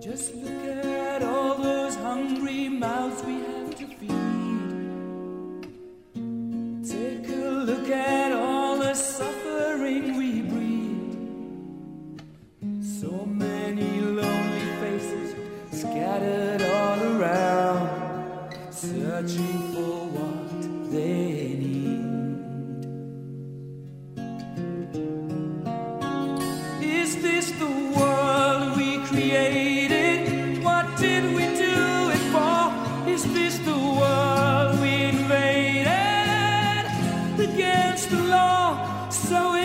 Just look at all those hungry mouths we have to feed. Take a look at all the suffering we breed. So many lonely faces scattered all around, searching for what they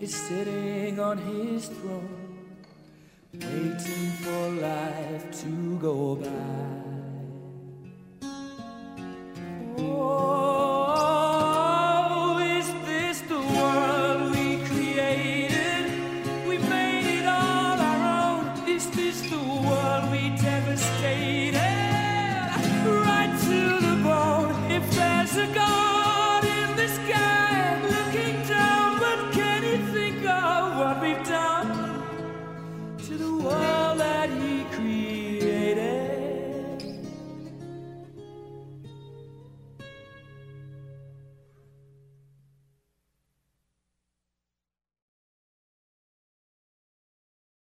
is sitting on his throne, waiting for life to go by. Oh, is this the world we created? We made it all our own. Is this the world we devastated? Right to the bone, if there's a God.